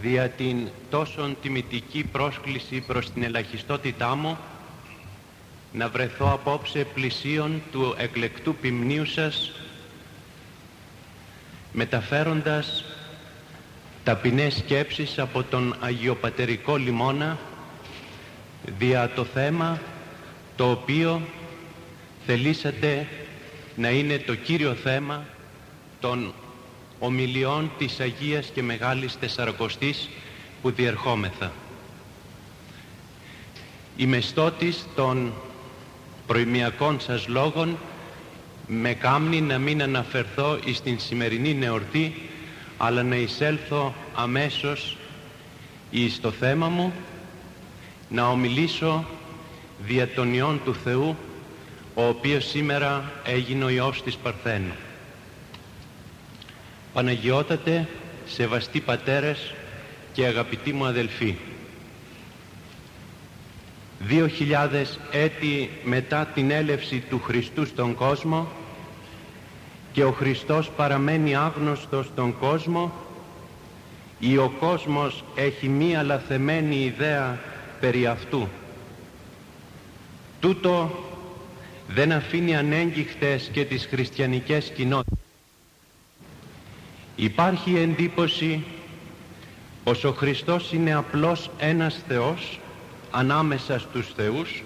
δια την τόσο τιμητική πρόσκληση προς την ελαχιστότητά μου να βρεθώ απόψε πλησίον του εκλεκτού ποιμνίου σας μεταφέροντας ταπεινές σκέψεις από τον Αγιοπατερικό λιμόνα δια το θέμα το οποίο θελήσατε να είναι το κύριο θέμα των ομιλιών της Αγίας και Μεγάλης Τεσσαρακοστής που διερχόμεθα. Η μεστότης των προημιακών σας λόγων με κάμνει να μην αναφερθώ στην σημερινή νεορτή αλλά να εισέλθω αμέσως εις το θέμα μου να ομιλήσω δια των Υιών του Θεού ο οποίος σήμερα έγινε ο Υιός της Παρθένου. Παναγιώτατε, σεβαστοί πατέρες και αγαπητοί μου αδελφοί. Δύο χιλιάδες έτη μετά την έλευση του Χριστού στον κόσμο και ο Χριστός παραμένει άγνωστος στον κόσμο ή ο κόσμος έχει μία λαθεμένη ιδέα περί αυτού. Τούτο δεν αφήνει ανέγγιχτες και τις χριστιανικές κοινότητες. Υπάρχει εντύπωση πως ο Χριστός είναι απλώς ένας Θεός ανάμεσα στους θεούς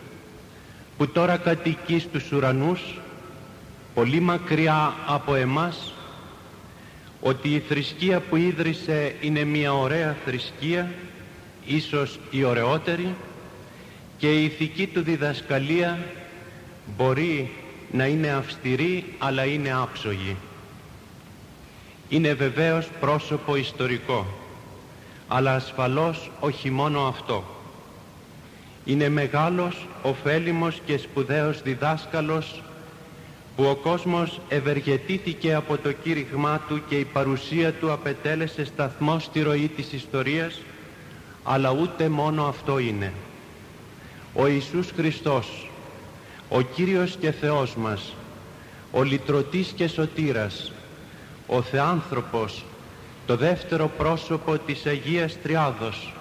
που τώρα κατοικεί στους ουρανούς πολύ μακριά από εμάς ότι η θρησκεία που ίδρυσε είναι μια ωραία θρησκεία ίσως η ωραιότερη και η ηθική του διδασκαλία μπορεί να είναι αυστηρή αλλά είναι άψογη. Είναι βεβαίως πρόσωπο ιστορικό αλλά ασφαλώς όχι μόνο αυτό. Είναι μεγάλος, ωφέλιμος και σπουδαίος διδάσκαλος που ο κόσμος ευεργετήθηκε από το κήρυγμά του και η παρουσία του απετέλεσε σταθμό στη ροή της ιστορίας αλλά ούτε μόνο αυτό είναι. Ο Ιησούς Χριστός, ο Κύριος και Θεός μας, ο Λυτρωτής και Σωτήρας, ο Θεάνθρωπος, το δεύτερο πρόσωπο της Αγίας Τριάδος,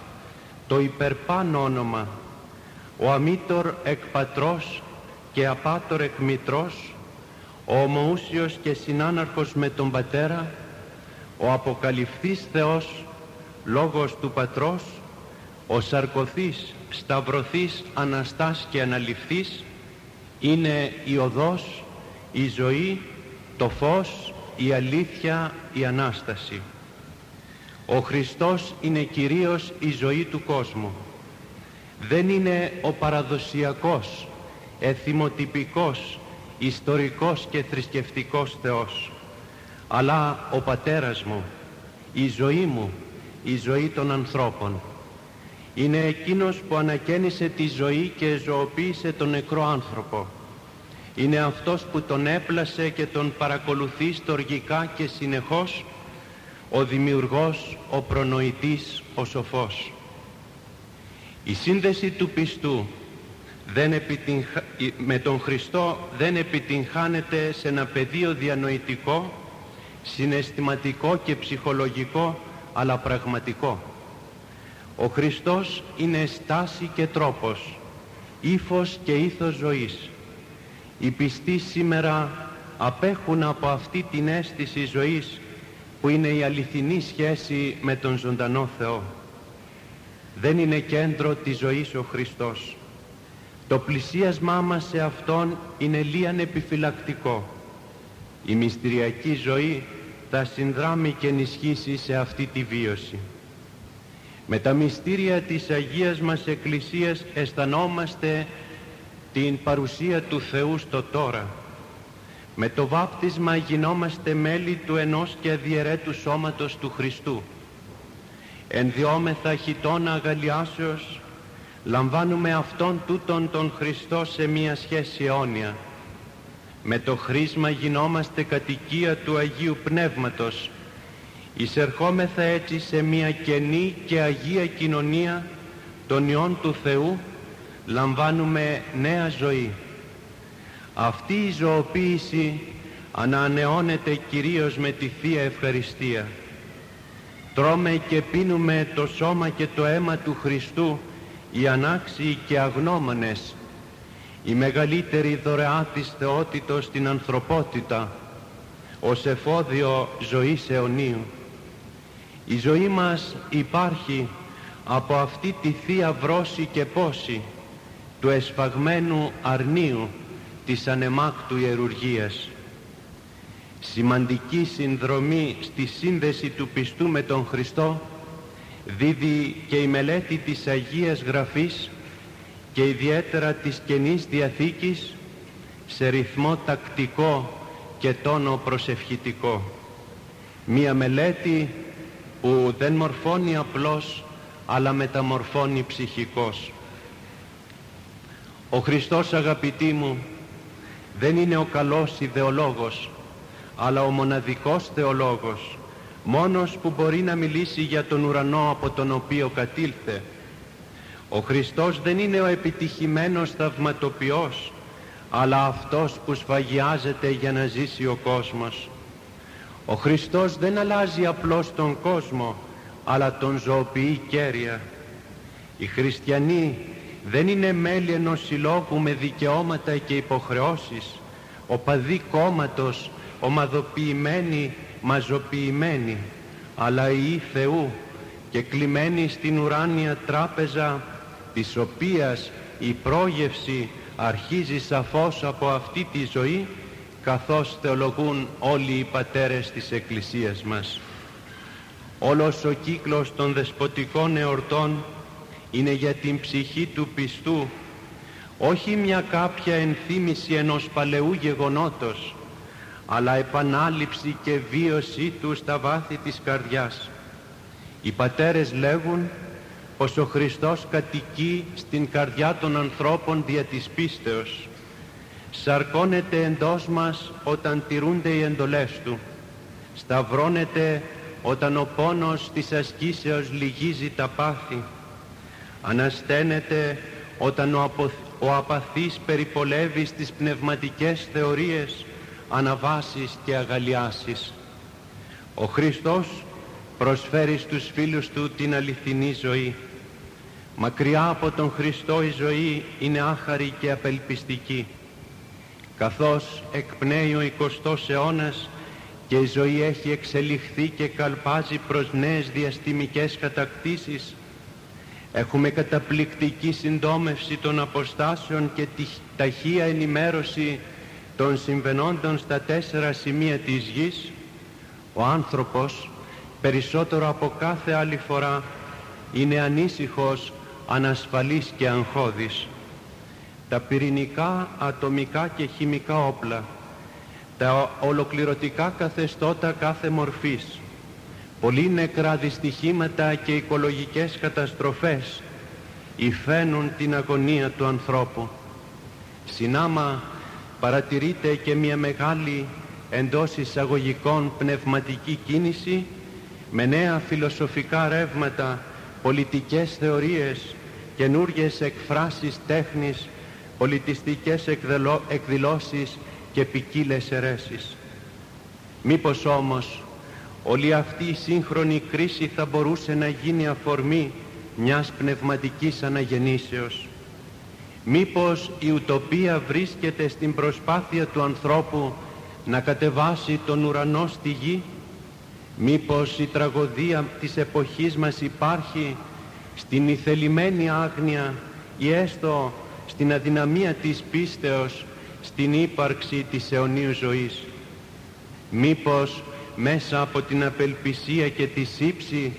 το υπερπάνω όνομα, ο αμήτωρ εκ πατρός και απάτορ εκ μητρός, ο ομοούσιος και συνάναρχος με τον Πατέρα, ο αποκαλυφθής Θεός, Λόγος του Πατρός, ο σαρκωθής, σταυρωθής, αναστάς και αναληφθής, είναι η οδός, η ζωή, το φως, η αλήθεια, η Ανάσταση. Ο Χριστός είναι κυρίως η ζωή του κόσμου. Δεν είναι ο παραδοσιακός, εθιμοτυπικός, ιστορικός και θρησκευτικός Θεός αλλά ο Πατέρας μου, η ζωή μου, η ζωή των ανθρώπων. Είναι εκείνος που ανακαίνισε τη ζωή και ζωοποίησε τον νεκρό άνθρωπο. Είναι αυτός που τον έπλασε και τον παρακολουθεί στοργικά και συνεχώς ο δημιουργός, ο προνοητής, ο σοφός. Η σύνδεση του πιστού δεν με τον Χριστό δεν επιτυγχάνεται σε ένα πεδίο διανοητικό, συναισθηματικό και ψυχολογικό, αλλά πραγματικό. Ο Χριστός είναι στάση και τρόπος, ύφος και ήθος ζωής. Οι πιστοί σήμερα απέχουν από αυτή την αίσθηση ζωής που είναι η αληθινή σχέση με τον ζωντανό Θεό. Δεν είναι κέντρο της ζωής ο Χριστός. Το πλησίασμά μας σε Αυτόν είναι λίαν επιφυλακτικό. Η μυστηριακή ζωή θα συνδράμει και ενισχύσει σε αυτή τη βίωση. Με τα μυστήρια της Αγίας μας Εκκλησίας αισθανόμαστε την παρουσία του Θεού στο τώρα. Με το βάπτισμα γινόμαστε μέλη του ενός και αδιαιρέτου σώματος του Χριστού. Ενδιόμεθα χιτώνα αγαλιάσεως λαμβάνουμε αυτόν τούτον τον Χριστό σε μία σχέση αιώνια. Με το χρήσμα γινόμαστε κατοικία του Αγίου Πνεύματος. Εισερχόμεθα έτσι σε μία καινή και Αγία κοινωνία των Υιών του Θεού, λαμβάνουμε νέα ζωή. Αυτή η ζωοποίηση ανανεώνεται κυρίως με τη Θεία Ευχαριστία. τρώμε και πίνουμε το σώμα και το αίμα του Χριστού οι ανάξιοι και αγνώμονες η μεγαλύτερη δωρεά της θεότητος στην ανθρωπότητα ως εφόδιο ζωής αιωνίου. Η ζωή μας υπάρχει από αυτή τη θεία βρώση και πόση του εσφαγμένου αρνίου της ανεμάκτου ιερουργίας. Σημαντική συνδρομή στη σύνδεση του πιστού με τον Χριστό δίδει και η μελέτη της Αγίας Γραφής και ιδιαίτερα της Καινής Διαθήκης σε ρυθμό τακτικό και τόνο προσευχητικό. Μία μελέτη που δεν μορφώνει απλώς αλλά μεταμορφώνει ψυχικός. Ο Χριστός αγαπητοί μου δεν είναι ο καλός ιδεολόγος αλλά ο μοναδικός θεολόγος μόνος που μπορεί να μιλήσει για τον ουρανό από τον οποίο κατήλθε. Ο Χριστός δεν είναι ο επιτυχημένος θαυματοποιός αλλά αυτός που σφαγιάζεται για να ζήσει ο κόσμος. Ο Χριστός δεν αλλάζει απλώς τον κόσμο αλλά τον ζωοποιεί κέρια. Οι χριστιανοί δεν είναι μέλη ενός συλλόγου με δικαιώματα και υποχρεώσεις, οπαδοί κόμματος, ομαδοποιημένοι, μαζοποιημένοι, αλλά οι Θεού και κλειμένοι στην ουράνια τράπεζα της οποίας η πρόγευση αρχίζει σαφώς από αυτή τη ζωή καθώς θεολογούν όλοι οι πατέρες της Εκκλησίας μας. Όλος ο κύκλος των δεσποτικών εορτών είναι για την ψυχή του πιστού όχι μια κάποια ενθύμηση ενός παλαιού γεγονότος αλλά επανάληψη και βίωσή του στα βάθη της καρδιάς. Οι πατέρες λέγουν πως ο Χριστός κατοικεί στην καρδιά των ανθρώπων δια της πίστεως. Σαρκώνεται εντός μας όταν τηρούνται οι εντολές Του. Σταυρώνεται όταν ο πόνος της ασκήσεως λυγίζει τα πάθη. Ανασταίνεται όταν ο, απο... ο απαθής περιπολεύεις στις πνευματικές θεωρίες, αναβάσεις και αγαλιάσεις. Ο Χριστός προσφέρει στους φίλους Του την αληθινή ζωή. Μακριά από τον Χριστό η ζωή είναι άχαρη και απελπιστική. Καθώς εκπνέει ο 20ος αιώνας και η ζωή έχει εξελιχθεί και καλπάζει προς νέες διαστημικές κατακτήσεις, έχουμε καταπληκτική συντόμευση των αποστάσεων και τη ταχεία ενημέρωση των συμβενόντων στα τέσσερα σημεία της γης, ο άνθρωπος περισσότερο από κάθε άλλη φορά είναι ανήσυχος ανασφαλής και αγχώδης. Τα πυρηνικά, ατομικά και χημικά όπλα, τα ολοκληρωτικά καθεστώτα κάθε μορφής, πολύ νεκρά δυστυχήματα και οικολογικές καταστροφές υφαίνουν την αγωνία του ανθρώπου. Συνάμα παρατηρείται και μια μεγάλη εντός εισαγωγικών πνευματική κίνηση με νέα φιλοσοφικά ρεύματα πολιτικές θεωρίες, καινούργιες εκφράσεις τέχνης, πολιτιστικές εκδηλώσεις και ποικίλες αιρέσεις. Μήπως όμως όλη αυτή η σύγχρονη κρίση θα μπορούσε να γίνει αφορμή μιας πνευματικής αναγεννήσεως. Μήπως η ουτοπία βρίσκεται στην προσπάθεια του ανθρώπου να κατεβάσει τον ουρανό στη γη; Μήπως η τραγωδία της εποχής μας υπάρχει στην ηθελημένη άγνοια ή έστω στην αδυναμία της πίστεως στην ύπαρξη της αιωνίου ζωής; Μήπως μέσα από την απελπισία και τη σύψη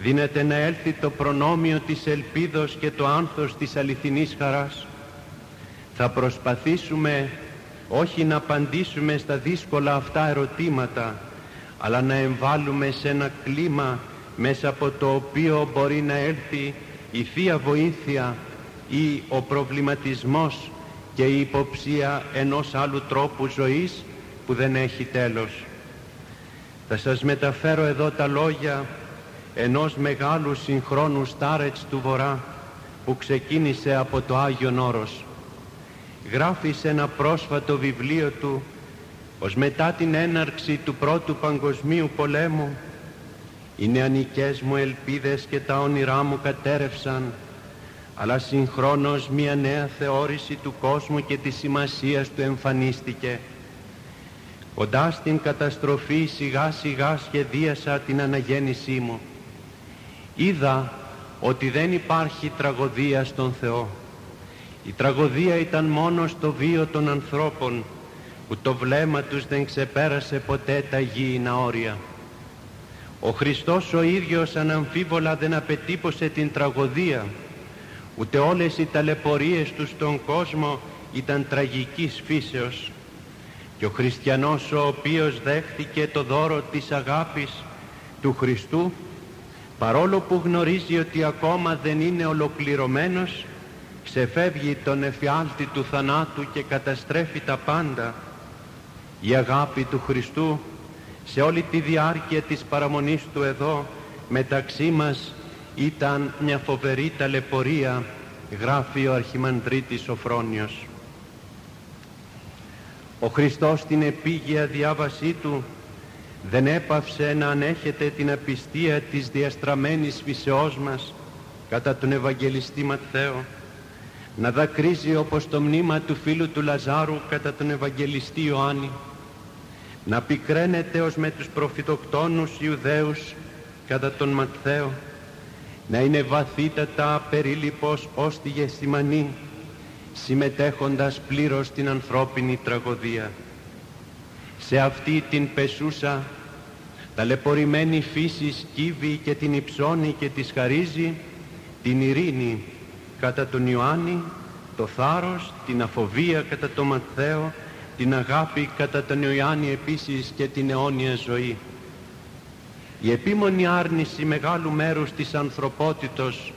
δίνεται να έλθει το προνόμιο της ελπίδος και το άνθος της αληθινής χαράς. Θα προσπαθήσουμε όχι να απαντήσουμε στα δύσκολα αυτά ερωτήματα αλλά να εμβάλλουμε σε ένα κλίμα μέσα από το οποίο μπορεί να έρθει η Θεία Βοήθεια ή ο προβληματισμός και η υποψία ενός άλλου τρόπου ζωής που δεν έχει τέλος. Θα σας μεταφέρω εδώ τα λόγια ενός μεγάλου συγχρόνου στάρετς του Βορρά που ξεκίνησε από το Άγιον Όρος. Γράφει σε ένα πρόσφατο βιβλίο του ως μετά την έναρξη του Πρώτου Παγκοσμίου Πολέμου Οι νεανικές μου ελπίδες και τα όνειρά μου κατέρευσαν, αλλά συγχρόνως μια νέα θεώρηση του κόσμου και της σημασίας του εμφανίστηκε. Κοντά στην καταστροφή σιγά σιγά σχεδίασα την αναγέννησή μου. Είδα ότι δεν υπάρχει τραγωδία στον Θεό. Η τραγωδία ήταν μόνο στο βίο των ανθρώπων που το βλέμμα τους δεν ξεπέρασε ποτέ τα γήινα όρια. Ο Χριστός ο ίδιος αναμφίβολα δεν απετύπωσε την τραγωδία, ούτε όλες οι ταλαιπωρίες τους στον κόσμο ήταν τραγικής φύσεως. Και ο χριστιανός ο οποίος δέχτηκε το δώρο της αγάπης του Χριστού, παρόλο που γνωρίζει ότι ακόμα δεν είναι ολοκληρωμένος, ξεφεύγει τον εφιάλτη του θανάτου και καταστρέφει τα πάντα. Η αγάπη του Χριστού σε όλη τη διάρκεια της παραμονής του εδώ μεταξύ μας ήταν μια φοβερή ταλαιπωρία γράφει ο Αρχιμανδρίτης Σοφρόνιος. Ο Χριστός στην επίγεια διάβασή Του δεν έπαυσε να ανέχεται την απιστία της διαστραμμένης φυσεώς μας κατά τον Ευαγγελιστή Ματθαίο να δακρύζει όπως το μνήμα του φίλου του Λαζάρου κατά τον Ευαγγελιστή Ιωάννη να πικραίνεται ως με τους προφητοκτόνους Ιουδαίους κατά τον Ματθαίο να είναι βαθύτατα περίληπος ως τη Γεσημανή συμμετέχοντας πλήρως στην ανθρώπινη τραγωδία. Σε αυτή την πεσούσα ταλαιπωρημένη φύση σκύβει και την υψώνει και της χαρίζει την ειρήνη κατά τον Ιωάννη, το θάρρος, την αφοβία κατά τον Ματθαίο, την αγάπη κατά τον Ιωάννη επίσης και την αιώνια ζωή. Η επίμονη άρνηση μεγάλου μέρους της ανθρωπότητος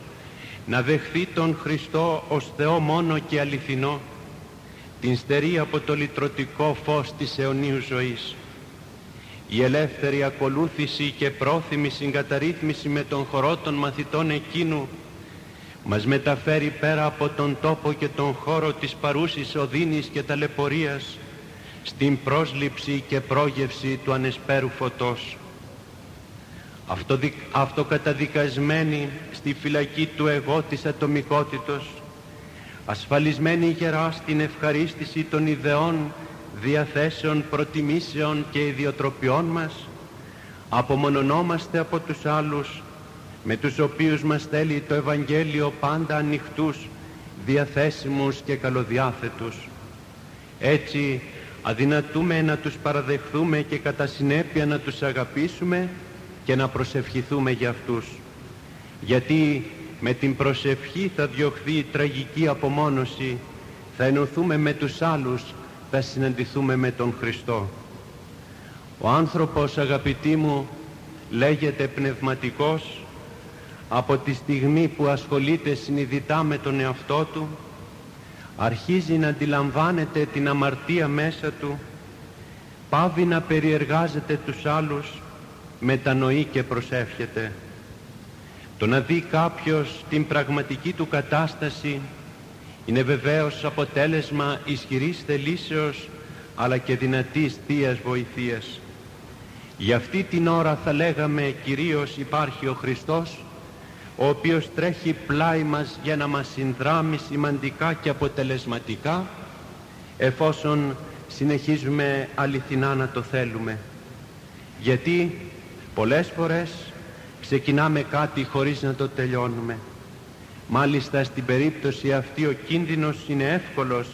να δεχθεί τον Χριστό ως Θεό μόνο και αληθινό, την στερεί από το λυτρωτικό φως της αιωνίου ζωής. Η ελεύθερη ακολούθηση και πρόθυμη συγκαταρρύθμιση με τον χορό των μαθητών εκείνου μας μεταφέρει πέρα από τον τόπο και τον χώρο της παρούσης οδύνης και ταλαιπωρίας στην πρόσληψη και πρόγευση του ανεσπέρου φωτός. Αυτοκαταδικασμένη στη φυλακή του εγώ της ατομικότητος, ασφαλισμένη γερά στην ευχαρίστηση των ιδεών, διαθέσεων, προτιμήσεων και ιδιοτροπιών μας, απομονωνόμαστε από τους άλλους με τους οποίους μας θέλει το Ευαγγέλιο πάντα ανοιχτούς, διαθέσιμους και καλοδιάθετους. Έτσι αδυνατούμε να τους παραδεχθούμε και κατά συνέπεια να τους αγαπήσουμε και να προσευχηθούμε για αυτούς. Γιατί με την προσευχή θα διωχθεί η τραγική απομόνωση, θα ενωθούμε με τους άλλους, θα συναντηθούμε με τον Χριστό. Ο άνθρωπος αγαπητοί μου λέγεται πνευματικός από τη στιγμή που ασχολείται συνειδητά με τον εαυτό του αρχίζει να αντιλαμβάνεται την αμαρτία μέσα του πάβει να περιεργάζεται τους άλλους μετανοεί και προσεύχεται το να δει κάποιος την πραγματική του κατάσταση είναι βεβαίως αποτέλεσμα ισχυρής θελήσεως αλλά και δυνατής Θείας βοηθείας. Για αυτή την ώρα θα λέγαμε κυρίως υπάρχει ο Χριστός ο οποίος τρέχει πλάι μας για να μας συνδράμει σημαντικά και αποτελεσματικά εφόσον συνεχίζουμε αληθινά να το θέλουμε. Γιατί πολλές φορές ξεκινάμε κάτι χωρίς να το τελειώνουμε. Μάλιστα στην περίπτωση αυτή ο κίνδυνος είναι εύκολος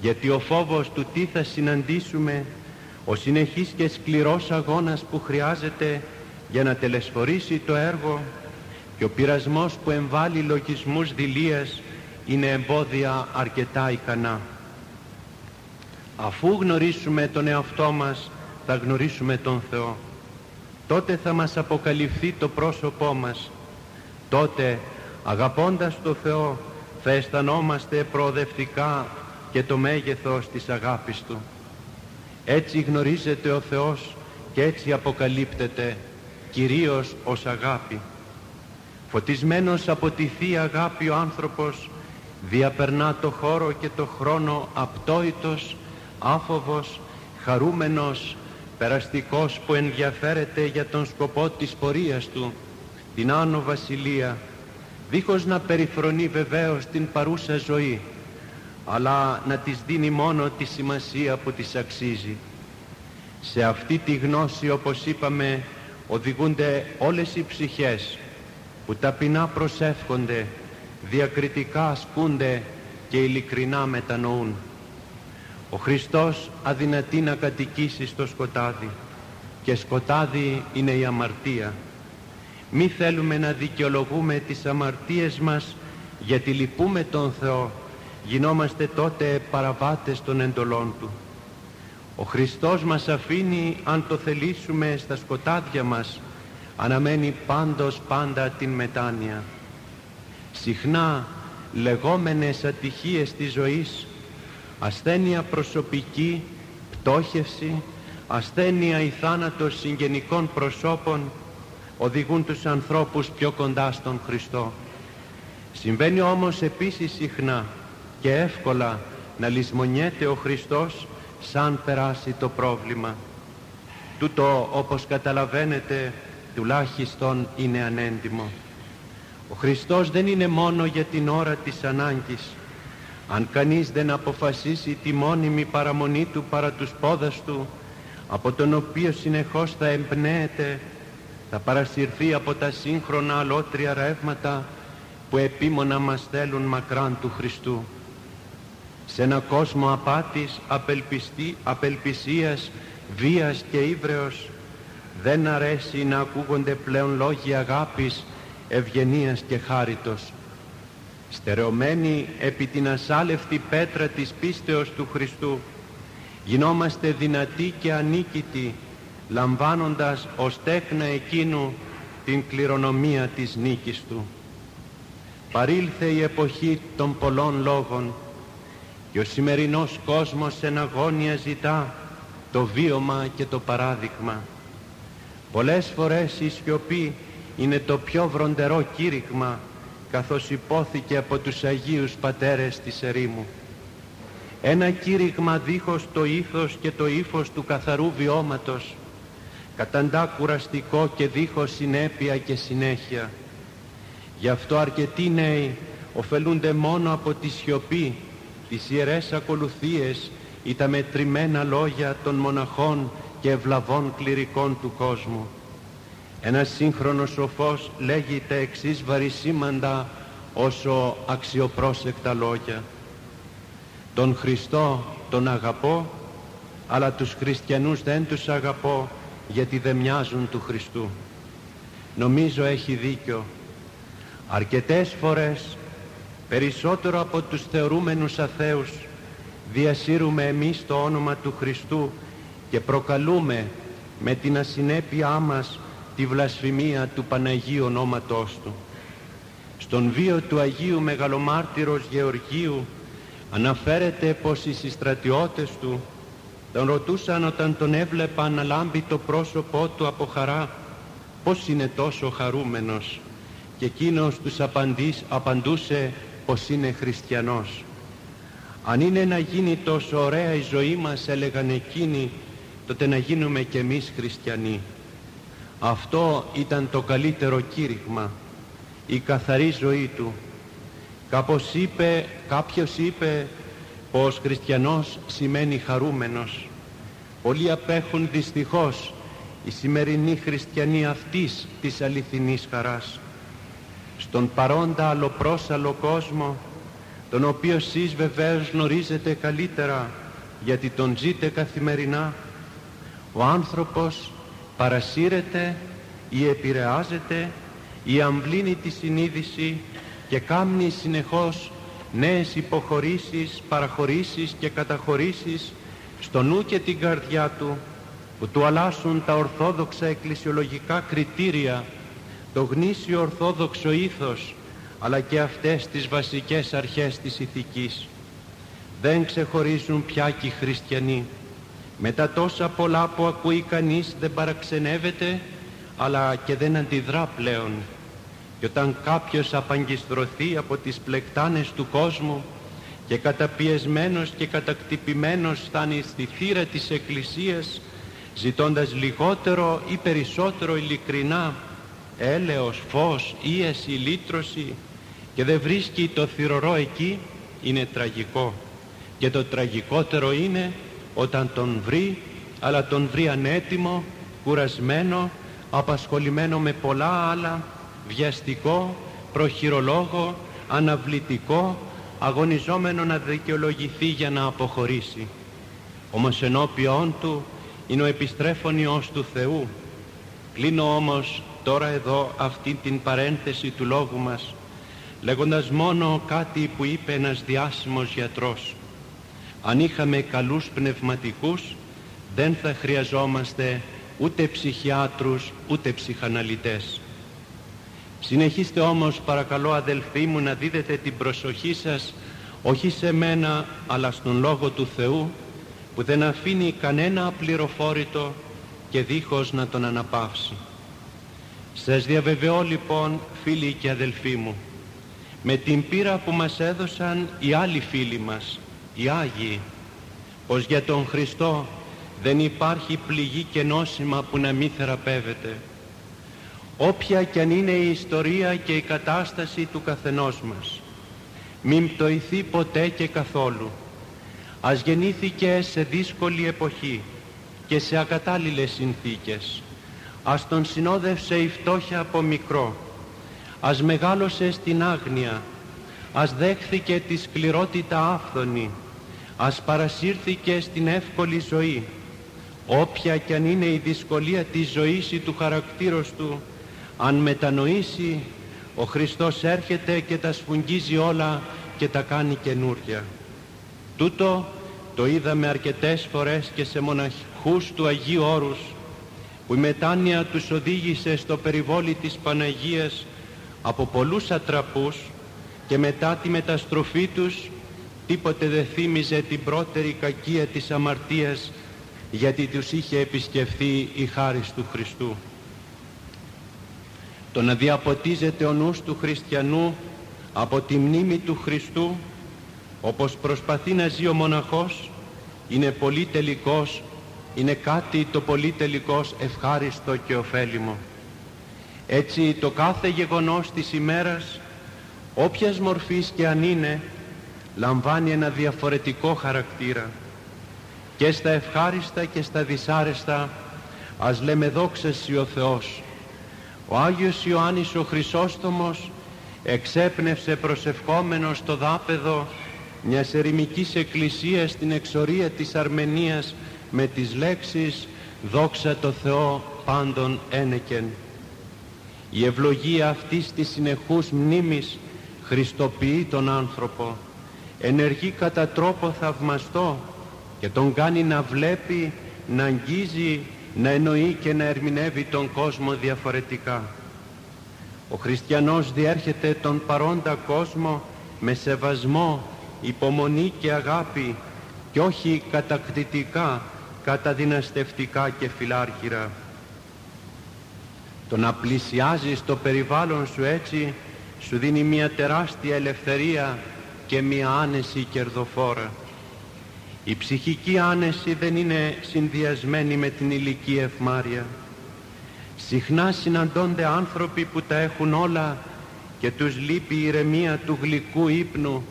γιατί ο φόβος του τι θα συναντήσουμε, ο συνεχής και σκληρός αγώνας που χρειάζεται για να τελεσφορήσει το έργο και ο πειρασμός που εμβάλλει λογισμούς δηλίας είναι εμπόδια αρκετά ικανά. Αφού γνωρίσουμε τον εαυτό μας, θα γνωρίσουμε τον Θεό. Τότε θα μας αποκαλυφθεί το πρόσωπό μας. Τότε, αγαπώντας το Θεό, θα αισθανόμαστε προοδευτικά και το μέγεθος της αγάπης Του. Έτσι γνωρίζεται ο Θεός και έτσι αποκαλύπτεται κυρίως ως αγάπη. Φωτισμένος από τη Θεία Αγάπη ο άνθρωπος διαπερνά το χώρο και το χρόνο απτόητος, άφοβος, χαρούμενος, περαστικός που ενδιαφέρεται για τον σκοπό της πορείας του, την Άνω Βασιλεία, δίχως να περιφρονεί βεβαίως την παρούσα ζωή, αλλά να της δίνει μόνο τη σημασία που της αξίζει. Σε αυτή τη γνώση, όπως είπαμε, οδηγούνται όλες οι ψυχές που ταπεινά προσεύχονται, διακριτικά ασκούνται και ειλικρινά μετανοούν. Ο Χριστός αδυνατεί να κατοικήσει στο σκοτάδι και σκοτάδι είναι η αμαρτία. Μη θέλουμε να δικαιολογούμε τις αμαρτίες μας γιατί λυπούμε τον Θεό, γινόμαστε τότε παραβάτες των εντολών Του. Ο Χριστός μας αφήνει αν το θελήσουμε στα σκοτάδια μας, αναμένει πάντως πάντα την μετάνοια. Συχνά λεγόμενες ατυχίες της ζωής ασθένεια προσωπική, πτώχευση, ασθένεια ή θάνατος συγγενικών προσώπων οδηγούν τους ανθρώπους πιο κοντά στον Χριστό. Συμβαίνει όμως επίσης συχνά και εύκολα να λησμονιέται ο Χριστός σαν περάσει το πρόβλημα. Τούτο όπως καταλαβαίνετε τουλάχιστον είναι ανέντιμο. Ο Χριστός δεν είναι μόνο για την ώρα της ανάγκης αν κανείς δεν αποφασίσει τη μόνιμη παραμονή του παρά τους πόδας του, από τον οποίο συνεχώς θα εμπνέεται, θα παρασυρθεί από τα σύγχρονα αλότρια ρεύματα που επίμονα μας θέλουν μακράν του Χριστού. Σε ένα κόσμο απάτης, απελπιστή, απελπισίας, βίας και ύβρεως, δεν αρέσει να ακούγονται πλέον λόγια αγάπης, ευγενίας και χάριτος στερεωμένοι επί την ασάλευτη πέτρα της πίστεως του Χριστού γινόμαστε δυνατοί και ανίκητοι λαμβάνοντας ως τέχνα εκείνου την κληρονομία της νίκης Του. Παρήλθε η εποχή των πολλών λόγων και ο σημερινός κόσμος εν αγώνια ζητά το βίωμα και το παράδειγμα. Πολλές φορές η σιωπή είναι το πιο βροντερό κήρυγμα καθώς υπόθηκε από τους Αγίους Πατέρες της ερήμου. Ένα κήρυγμα δίχως το ήθος και το ύφος του καθαρού βιώματος, καταντά κουραστικό και δίχως συνέπεια και συνέχεια. Γι' αυτό αρκετοί νέοι ωφελούνται μόνο από τη σιωπή, τις ιερές ακολουθίες ή τα μετρημένα λόγια των μοναχών και ευλαβών κληρικών του κόσμου. Ένας σύγχρονος σοφός λέγει τα εξής βαρισίμαντα όσο αξιοπρόσεκτα λόγια. Τον Χριστό τον αγαπώ, αλλά τους χριστιανούς δεν τους αγαπώ γιατί δεν μοιάζουν του Χριστού. Νομίζω έχει δίκιο. Αρκετές φορές, περισσότερο από τους θεωρούμενους αθέους, διασύρουμε εμείς το όνομα του Χριστού και προκαλούμε με την ασυνέπειά μας τη βλασφημία του Παναγίου ονόματός Του. Στον βίο του Αγίου Μεγαλομάρτυρος Γεωργίου αναφέρεται πως οι συστρατιώτες του τον ρωτούσαν όταν τον έβλεπαν να λάμπει το πρόσωπό του από χαρά πως είναι τόσο χαρούμενος και εκείνος τους απαντής, απαντούσε πως είναι χριστιανός. Αν είναι να γίνει τόσο ωραία η ζωή μας έλεγαν εκείνοι τότε να γίνουμε κι εμείς χριστιανοί. Αυτό ήταν το καλύτερο κήρυγμα, η καθαρή ζωή του. Κάπως είπε, κάποιος είπε πως χριστιανός σημαίνει χαρούμενος. Πολλοί απέχουν δυστυχώς οι σημερινοί χριστιανοί αυτής της αληθινής χαράς. Στον παρόντα αλλοπρόσαλο κόσμο, τον οποίο εσείς βεβαίως γνωρίζετε καλύτερα γιατί τον ζείτε καθημερινά, ο άνθρωπος παρασύρεται ή επηρεάζεται ή αμβλύνει τη συνείδηση και κάμνει συνεχώς νέες υποχωρήσεις, παραχωρήσεις και καταχωρήσεις στο νου και την καρδιά του που του αλλάσουν τα ορθόδοξα εκκλησιολογικά κριτήρια, το γνήσιο ορθόδοξο ήθος αλλά και αυτές τις βασικές αρχές της ηθικής. Δεν ξεχωρίζουν πια και οι χριστιανοί με τα τόσα πολλά που ακούει κανείς δεν παραξενεύεται αλλά και δεν αντιδρά πλέον. Και όταν κάποιος απαγκιστρωθεί από τις πλεκτάνες του κόσμου και καταπιεσμένος και κατακτυπημένος φτάνει στη θύρα της Εκκλησίας ζητώντας λιγότερο ή περισσότερο ειλικρινά έλεος, φως, ίεση, λύτρωση και δεν βρίσκει το θυρωρό εκεί είναι τραγικό. Και το τραγικότερο είναι όταν τον βρει αλλά τον βρει ανέτοιμο, κουρασμένο, απασχολημένο με πολλά άλλα, βιαστικό, προχειρολόγο, αναβλητικό, αγωνιζόμενο να δικαιολογηθεί για να αποχωρήσει. Όμως ενώπιόν του είναι ο επιστρέφων Υιός του Θεού. Κλείνω όμως τώρα εδώ αυτή την παρένθεση του λόγου μας λέγοντας μόνο κάτι που είπε ένας διάσημος γιατρός. Αν είχαμε καλούς πνευματικούς δεν θα χρειαζόμαστε ούτε ψυχιάτρους ούτε ψυχαναλυτές. Συνεχίστε όμως παρακαλώ αδελφοί μου να δίδετε την προσοχή σας όχι σε μένα αλλά στον Λόγο του Θεού που δεν αφήνει κανένα απληροφόρητο και δίχως να τον αναπαύσει. Σας διαβεβαιώ λοιπόν φίλοι και αδελφοί μου με την πείρα που μας έδωσαν οι άλλοι φίλοι μας, οι Άγιοι, πως για τον Χριστό δεν υπάρχει πληγή και νόσημα που να μην θεραπεύεται. Όποια κι αν είναι η ιστορία και η κατάσταση του καθενός μας, μην πτωηθεί ποτέ και καθόλου. Ας γεννήθηκε σε δύσκολη εποχή και σε ακατάλληλες συνθήκες. Ας τον συνόδευσε η φτώχεια από μικρό. Ας μεγάλωσε στην άγνοια. Ας δέχθηκε τη σκληρότητα άφθονη. Ας παρασύρθηκε στην εύκολη ζωή όποια κι αν είναι η δυσκολία της ζωής ή του χαρακτήρος του αν μετανοήσει ο Χριστός έρχεται και τα σφουγγίζει όλα και τα κάνει καινούρια τούτο το είδαμε αρκετές φορές και σε μοναχούς του Αγίου Όρους που η μετάνοια τους οδήγησε στο περιβόλι της Παναγίας από πολλούς ατραπούς και μετά τη μεταστροφή τους τίποτε δεν θύμιζε την πρώτερη κακία της αμαρτίας γιατί τους είχε επισκεφθεί η χάρις του Χριστού. Το να διαποτίζεται ο νους του χριστιανού από τη μνήμη του Χριστού όπως προσπαθεί να ζει ο μοναχός είναι πολύ τελικός, είναι κάτι το πολύ τελικός ευχάριστο και ωφέλιμο. Έτσι το κάθε γεγονός της ημέρας όποιας μορφής και αν είναι λαμβάνει ένα διαφορετικό χαρακτήρα και στα ευχάριστα και στα δυσάρεστα ας λέμε δόξα ο Θεός. Ο Άγιος Ιωάννης ο Χρυσόστομος εξέπνευσε προσευχόμενος το δάπεδο μιας ερημικής εκκλησίας στην εξορία της Αρμενίας με τις λέξεις «Δόξα το Θεό πάντων ένεκεν». Η ευλογία αυτής της συνεχούς μνήμης χριστοποιεί τον άνθρωπο, ενεργεί κατά τρόπο θαυμαστό και τον κάνει να βλέπει, να αγγίζει, να εννοεί και να ερμηνεύει τον κόσμο διαφορετικά. Ο χριστιανός διέρχεται τον παρόντα κόσμο με σεβασμό, υπομονή και αγάπη και όχι κατακτητικά, καταδυναστευτικά και φιλάρχυρα. Το να πλησιάζεις το περιβάλλον σου έτσι σου δίνει μια τεράστια ελευθερία και μια άνεση κερδοφόρα. Η ψυχική άνεση δεν είναι συνδυασμένη με την ηλική ευμάρεια. Συχνά συναντώνται άνθρωποι που τα έχουν όλα και τους λείπει η ηρεμία του γλυκού ύπνου,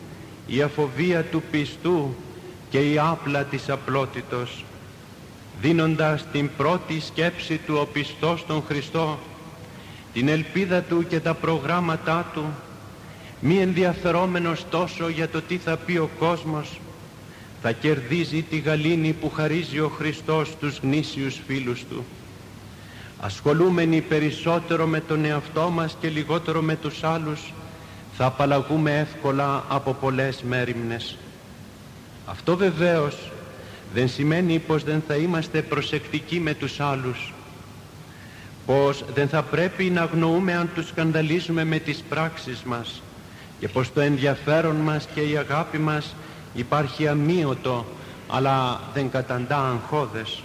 η αφοβία του πιστού και η άπλα της απλότητος. Δίνοντας την πρώτη σκέψη του ο πιστός τον Χριστό, την ελπίδα του και τα προγράμματά του, μη ενδιαφερόμενος τόσο για το τι θα πει ο κόσμος, θα κερδίζει τη γαλήνη που χαρίζει ο Χριστός στους γνήσιους φίλους Του. Ασχολούμενοι περισσότερο με τον εαυτό μας και λιγότερο με τους άλλους, θα απαλλαγούμε εύκολα από πολλές μέρημνες. Αυτό βεβαίως δεν σημαίνει πως δεν θα είμαστε προσεκτικοί με τους άλλους, πως δεν θα πρέπει να αγνοούμε αν τους σκανδαλίζουμε με τις πράξεις μας και πως το ενδιαφέρον μας και η αγάπη μας υπάρχει αμύωτο αλλά δεν καταντά αγχώδες.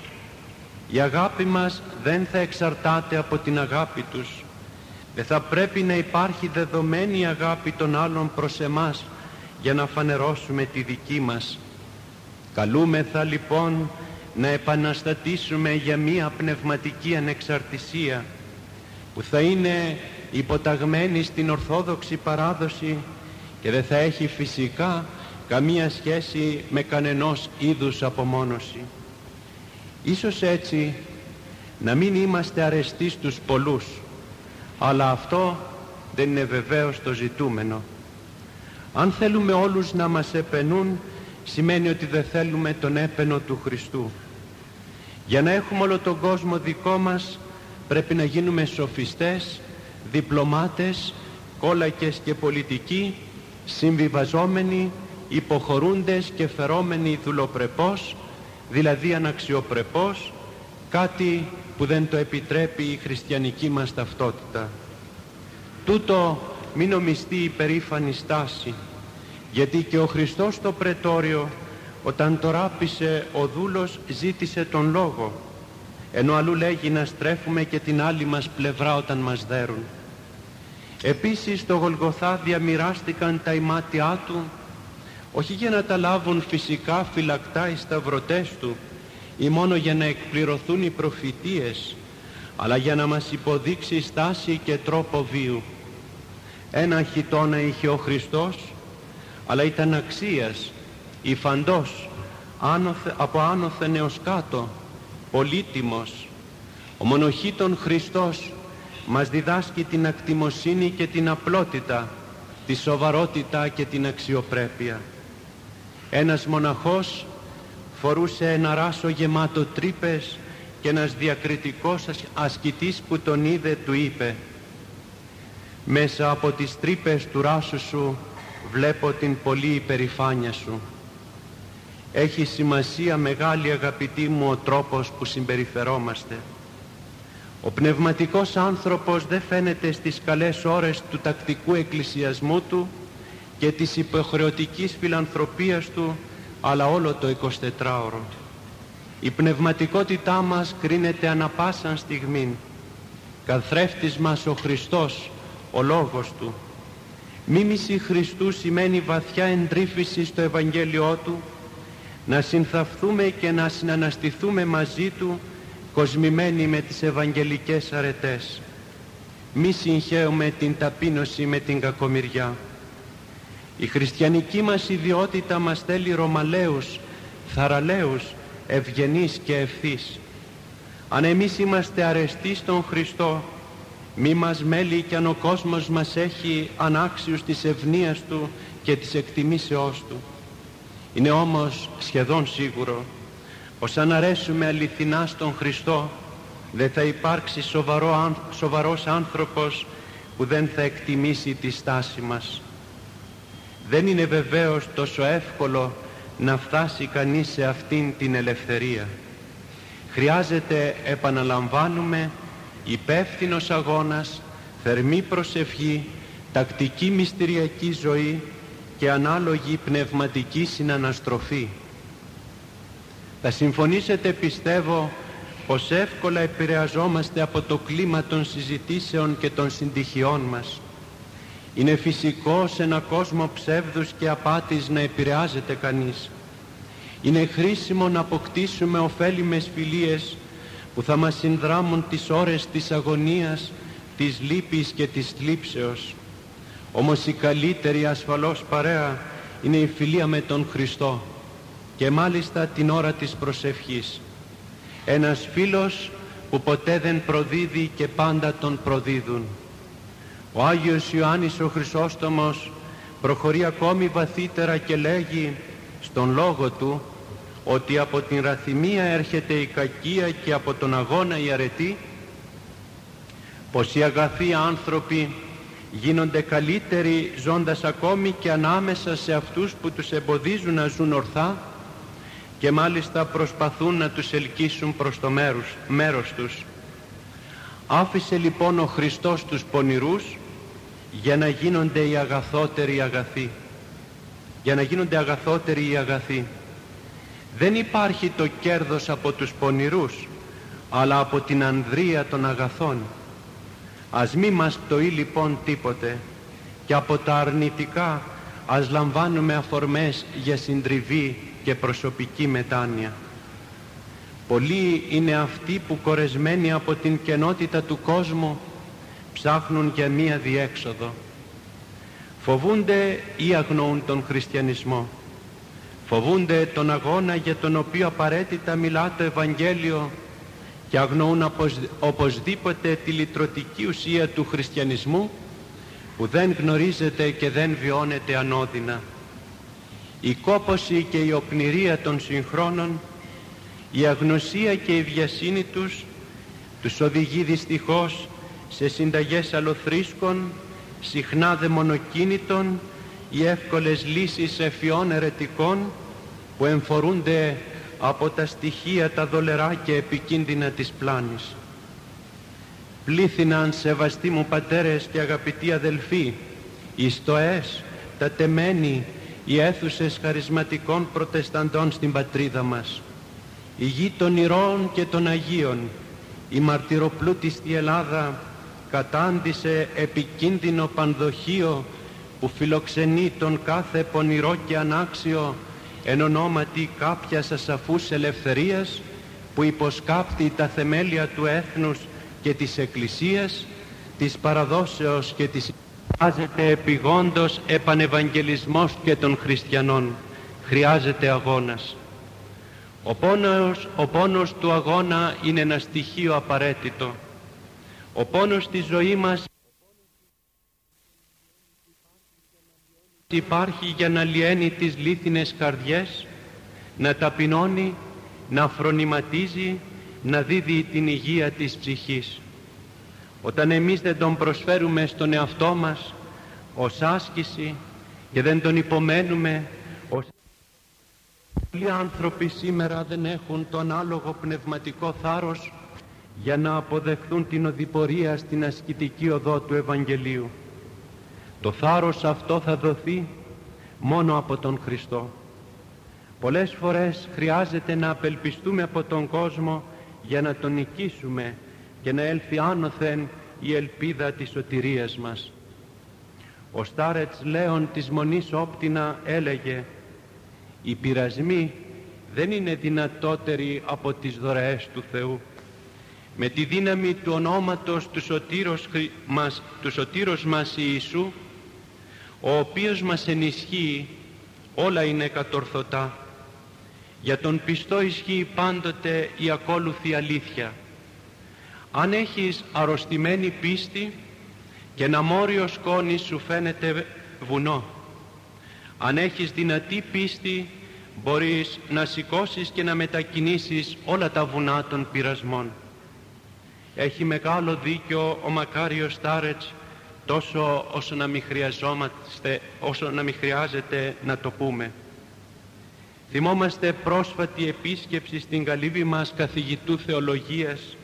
Η αγάπη μας δεν θα εξαρτάται από την αγάπη τους. Δεν θα πρέπει να υπάρχει δεδομένη αγάπη των άλλων προς εμάς για να φανερώσουμε τη δική μας. Καλούμεθα λοιπόν να επαναστατήσουμε για μία πνευματική ανεξαρτησία που θα είναι υποταγμένη στην Ορθόδοξη παράδοση και δεν θα έχει φυσικά καμία σχέση με κανενός είδους απομόνωση. Ίσως έτσι να μην είμαστε αρεστοί στους πολλούς, αλλά αυτό δεν είναι βεβαίως το ζητούμενο. Αν θέλουμε όλους να μας επενούν, σημαίνει ότι δεν θέλουμε τον έπαινο του Χριστού. Για να έχουμε όλο τον κόσμο δικό μας, πρέπει να γίνουμε σοφιστές, διπλωμάτες, κόλακες και πολιτικοί, συμβιβαζόμενοι, υποχωρούντες και φερόμενοι δουλοπρεπώς, δηλαδή αναξιοπρεπώς, κάτι που δεν το επιτρέπει η χριστιανική μας ταυτότητα. Τούτο μην νομιστεί η περήφανη στάση, γιατί και ο Χριστός στο πρετόριο όταν το ράπησε ο δούλος ζήτησε τον λόγο, ενώ αλλού λέγει να στρέφουμε και την άλλη μας πλευρά όταν μας δέρουν. Επίσης στο Γολγοθά διαμοιράστηκαν τα ημάτια του όχι για να τα λάβουν φυσικά φυλακτά οι σταυρωτές του ή μόνο για να εκπληρωθούν οι προφητείες αλλά για να μας υποδείξει στάση και τρόπο βίου. Ένα χιτώνα είχε ο Χριστός αλλά ήταν αξίας, υφαντός, άνοθε, από άνωθεν έως κάτω, πολύτιμος. Ο μονοχήτων Χριστός μας διδάσκει την ακτιμοσύνη και την απλότητα, τη σοβαρότητα και την αξιοπρέπεια. Ένας μοναχός φορούσε ένα ράσο γεμάτο τρύπες και ένας διακριτικός ασκητής που τον είδε του είπε «Μέσα από τις τρύπες του ράσου σου βλέπω την πολύ υπερηφάνεια σου. Έχει σημασία μεγάλη αγαπητή μου ο τρόπος που συμπεριφερόμαστε. Ο πνευματικός άνθρωπος δεν φαίνεται στις καλές ώρες του τακτικού εκκλησιασμού του και της υποχρεωτικής φιλανθρωπίας του, αλλά όλο το 24ωρο. Η πνευματικότητά μας κρίνεται ανα πάσαν στιγμή. Καθρέφτης μας ο Χριστός, ο Λόγος Του. Μίμηση Χριστού σημαίνει βαθιά εντρίφηση στο Ευαγγέλιό Του, να συνθαφθούμε και να συναναστηθούμε μαζί Του κοσμημένοι με τις Ευαγγελικές αρετές. Μη συγχαίουμε την ταπείνωση με την κακομοιριά. Η χριστιανική μας ιδιότητα μας θέλει ρωμαλαίους, θαραλέους, ευγενείς και ευθύς. Αν εμείς είμαστε αρεστοί στον Χριστό, μη μας μέλει κι αν ο κόσμος μας έχει ανάξιους της ευνοίας Του και της εκτιμήσεώς Του. Είναι όμως σχεδόν σίγουρο πως αν αρέσουμε αληθινά στον Χριστό δεν θα υπάρξει σοβαρό, σοβαρός άνθρωπος που δεν θα εκτιμήσει τη στάση μας. Δεν είναι βεβαίως τόσο εύκολο να φτάσει κανείς σε αυτήν την ελευθερία. Χρειάζεται, επαναλαμβάνουμε, υπεύθυνος αγώνας, θερμή προσευχή, τακτική μυστηριακή ζωή και ανάλογη πνευματική συναναστροφή. Θα συμφωνήσετε πιστεύω πως εύκολα επηρεαζόμαστε από το κλίμα των συζητήσεων και των συντυχιών μας. Είναι φυσικό σε ένα κόσμο ψεύδους και απάτης να επηρεάζεται κανείς. Είναι χρήσιμο να αποκτήσουμε ωφέλιμες φιλίες που θα μας συνδράμουν τις ώρες της αγωνίας, της λύπης και της θλίψεως. Όμως η καλύτερη ασφαλώς παρέα είναι η φιλία με τον Χριστό και μάλιστα την ώρα της προσευχής. Ένας φίλος που ποτέ δεν προδίδει και πάντα τον προδίδουν. Ο Άγιος Ιωάννης ο Χρυσόστομος προχωρεί ακόμη βαθύτερα και λέγει στον λόγο του ότι από την ραθυμία έρχεται η κακία και από τον αγώνα η αρετή πως οι αγαθοί άνθρωποι γίνονται καλύτεροι ζώντας ακόμη και ανάμεσα σε αυτούς που τους εμποδίζουν να ζουν ορθά και μάλιστα προσπαθούν να τους ελκύσουν προς το μέρος, μέρος τους. Άφησε λοιπόν ο Χριστός τους πονηρούς για να γίνονται οι αγαθότεροι αγαθοί. Για να γίνονται αγαθότεροι οι αγαθοί. Δεν υπάρχει το κέρδος από τους πονηρούς, αλλά από την ανδρεία των αγαθών. Ας μη μας πτωεί λοιπόν τίποτε και από τα αρνητικά ας λαμβάνουμε αφορμές για συντριβή και προσωπική μετάνοια. Πολλοί είναι αυτοί που κορεσμένοι από την κενότητα του κόσμου ψάχνουν για μία διέξοδο. Φοβούνται ή αγνοούν τον χριστιανισμό. Φοβούνται τον αγώνα για τον οποίο απαραίτητα μιλά το Ευαγγέλιο και αγνοούν οπωσδήποτε τη λυτρωτική ουσία του χριστιανισμού που δεν γνωρίζεται και δεν βιώνεται ανώδυνα. Η κόποση και η οπνηρία των συγχρόνων, η αγνωσία και η βιασύνη τους τους οδηγεί δυστυχώς σε συνταγές αλοθρίσκων, συχνά δαιμονοκίνητων ή εύκολες λύσεις εφιών ερετικών που εμφορούνται από τα στοιχεία τα δολερά και επικίνδυνα της πλάνης. Πλήθυναν σεβαστοί μου πατέρες και αγαπητοί αδελφοί, οι στοές, τα τεμένη, οι αίθουσες χαρισματικών προτεσταντών στην πατρίδα μας, η γη των ηρώων και των Αγίων, η μαρτυροπλούτιστη Ελλάδα κατάντησε επικίνδυνο πανδοχείο που φιλοξενεί τον κάθε πονηρό και ανάξιο εν ονόματι κάποιας ασαφούς ελευθερίας που υποσκάπτει τα θεμέλια του έθνους και της Εκκλησίας, της παραδόσεως και της Χρειάζεται επιγόντως επανευαγγελισμός και των χριστιανών. Χρειάζεται αγώνας. Ο πόνος, ο πόνος του αγώνα είναι ένα στοιχείο απαραίτητο. Ο πόνος στη ζωή μας υπάρχει για να λιένει τις λίθινες καρδιές, να ταπεινώνει, να φρονηματίζει, να δίδει την υγεία της ψυχής. Όταν εμείς δεν τον προσφέρουμε στον εαυτό μας ως άσκηση και δεν τον υπομένουμε ως Πολλοί άνθρωποι σήμερα δεν έχουν τον άλογο πνευματικό θάρρος για να αποδεχθούν την οδηπορία στην ασκητική οδό του Ευαγγελίου. Το θάρρος αυτό θα δοθεί μόνο από τον Χριστό. Πολλές φορές χρειάζεται να απελπιστούμε από τον κόσμο για να τον νικήσουμε και να έλθει άνωθεν η ελπίδα της σωτηρίας μας. Ο Στάρετς Λέων της Μονής Όπτινα έλεγε «Οι πειρασμοί δεν είναι δυνατότεροι από τις δωρεές του Θεού. Με τη δύναμη του ονόματος του σωτήρος μας, του σωτήρος μας Ιησού, ο οποίος μας ενισχύει, όλα είναι κατορθωτά. Για τον πιστό ισχύει πάντοτε η ακόλουθη αλήθεια. Αν έχεις αρρωστημένη πίστη και ένα μόριο σκόνη σου φαίνεται βουνό. Αν έχεις δυνατή πίστη μπορείς να σηκώσεις και να μετακινήσεις όλα τα βουνά των πειρασμών. Έχει μεγάλο δίκιο ο Μακάριος Στάρετς τόσο όσο να μην χρειαζόμαστε, όσο να μην χρειάζεται να το πούμε. Θυμόμαστε πρόσφατη επίσκεψη στην καλύβη μας καθηγητού θεολογίας,